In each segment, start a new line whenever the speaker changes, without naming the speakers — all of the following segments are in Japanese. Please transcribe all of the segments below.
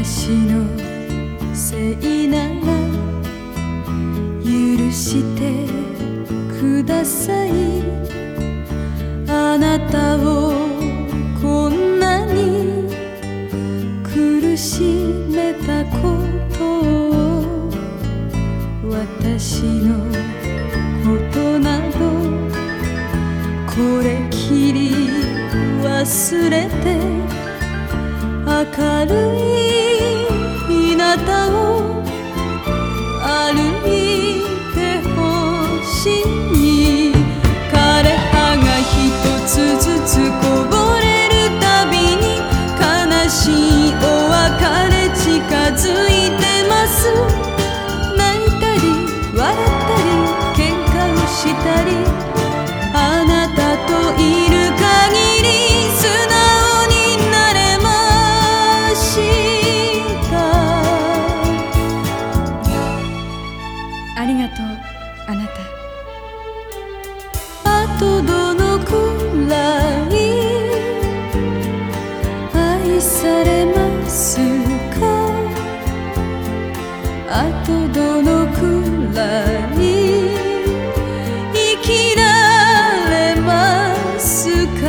私のせいなら許してくださいあなたをこんなに苦しめたことを私のことなどこれきり忘れて明るい日向を歩いてほしい。枯葉が一つずつこぼれるたびに悲しいお別れ近づいてます。泣いたり笑ったり喧嘩をしたり。されますか？あとどのくらい生きられますか？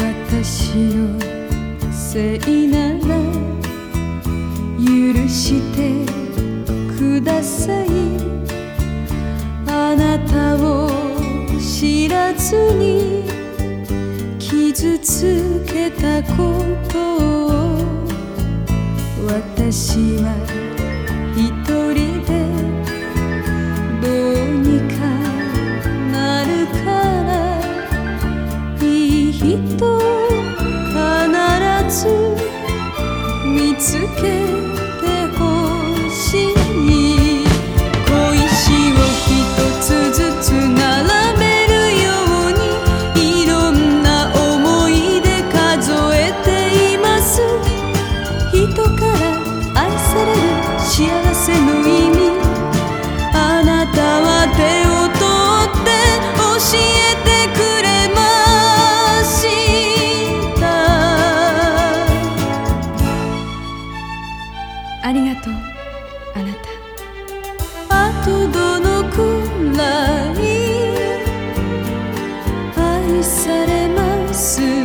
私のせいなら許してください。あなたを知らずに傷つけたことを私つ見つけあなた。あとどのくらい愛されます